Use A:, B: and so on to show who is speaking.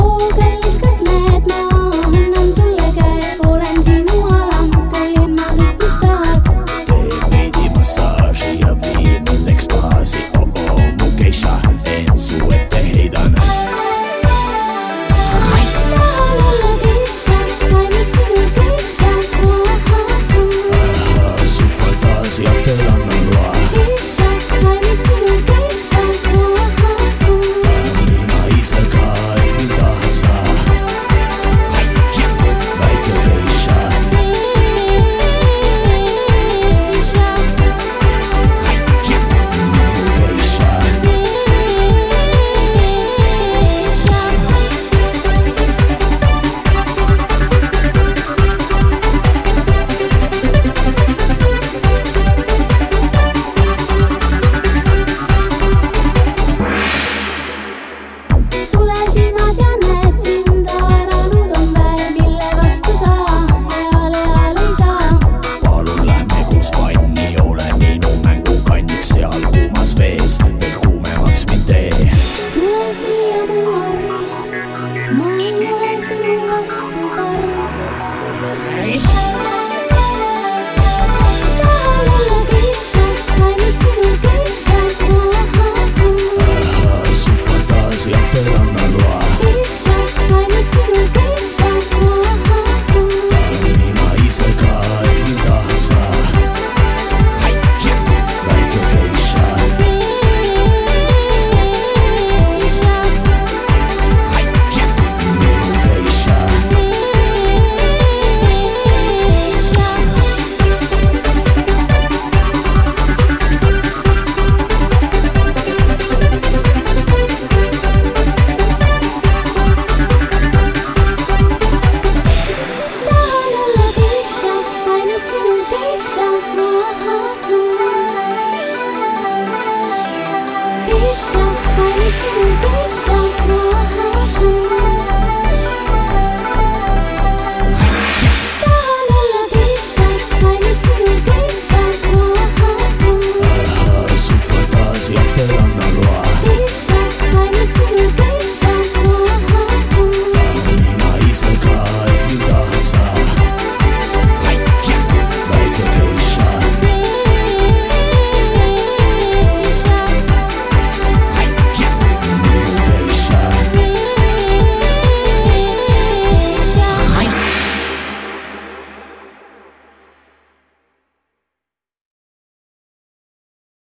A: oogelis, kas näed, ma annan sulle käe, olen sinu alam, teen ma kõik, mis tahad.
B: tee veidi massaaži ja vii mind ekstaasi, oo-oo, oh, oh, mu geisha, teen su ette heidan.
A: see you.